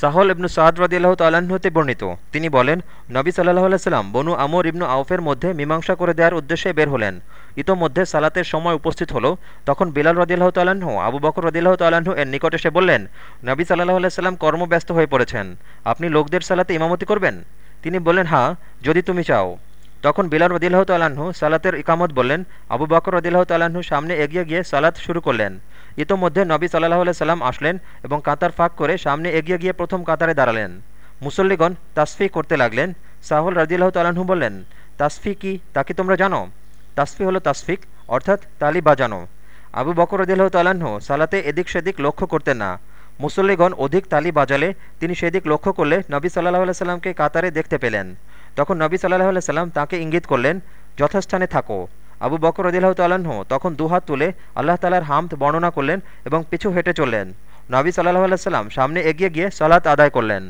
সাহল ইবনু সাদ রদিল্লাহ তাল্লাহ্নতে বর্ণিত। তিনি বলেন, নবী সাল্লাহ আলাইসাল্লাম বনু আমর ইবনু আউফের মধ্যে মীমাংসা করে দেওয়ার উদ্দেশ্যে বের হলেন। ইতোমধ্যে সালাতের সময় উপস্থিত হলো, তখন বিলাল রদিল্লাহ তাল্লাহ্ন আবু বকর রদিল্লাহ তাল্লাহ্ন এর নিকট এসে বললেন, নবী সাল্লাহ আলাইসাল্লাম কর্মব্যস্ত হয়ে পড়েছেন। আপনি লোকদের সালাতে ইমামতি করবেন? তিনি বললেন হ্যাঁ যদি তুমি চাও। তখন বিলাল রদিল্লাহ তাল্লাহ্ন সালাতের ইকামত বললেন, আবু বকর রদিল্লাহ তাল্লাহ্ন সামনে এগিয়ে গিয়ে সালাত শুরু করলেন। ইতোমধ্যে নবী সাল্লাহ সাল্লাম আসলেন এবং কাতার ফাঁক করে সামনে এগিয়ে গিয়ে প্রথম কাতারে দাঁড়ালেন। মুসল্লিগণ তাসফি করতে লাগলেন। সাহুল রাজিল্লাহ তালাহু বললেন, তাসফি কি? তা কি তোমরা জানো? তাসফি হলো তাসফিক, অর্থাৎ তালি বাজানো। আবু বকর রদিল্লাহ তালাহু সালাতে এদিক সেদিক লক্ষ্য করতেন না। মুসল্লিগণ অধিক তালি বাজালে তিনি সেদিক লক্ষ্য করলে নবী সাল্লাহ সাল্লামকে কাতারে দেখতে পেলেন। তখন নবী সাল্লাহ সাল্লাম তাকে ইঙ্গিত করলেন, যথাস্থানে থাকো। আবু বকর রদিল্লাহ তাল্লাহ তখন দুহাত তুলে আল্লাহ তালার হামদ বর্ণনা করলেন এবং পিছু হেঁটে চললেন। নাবি সাল্লাহ আল্লাহ সাল্লাম সামনে এগিয়ে গিয়ে সালাত আদায় করলেন।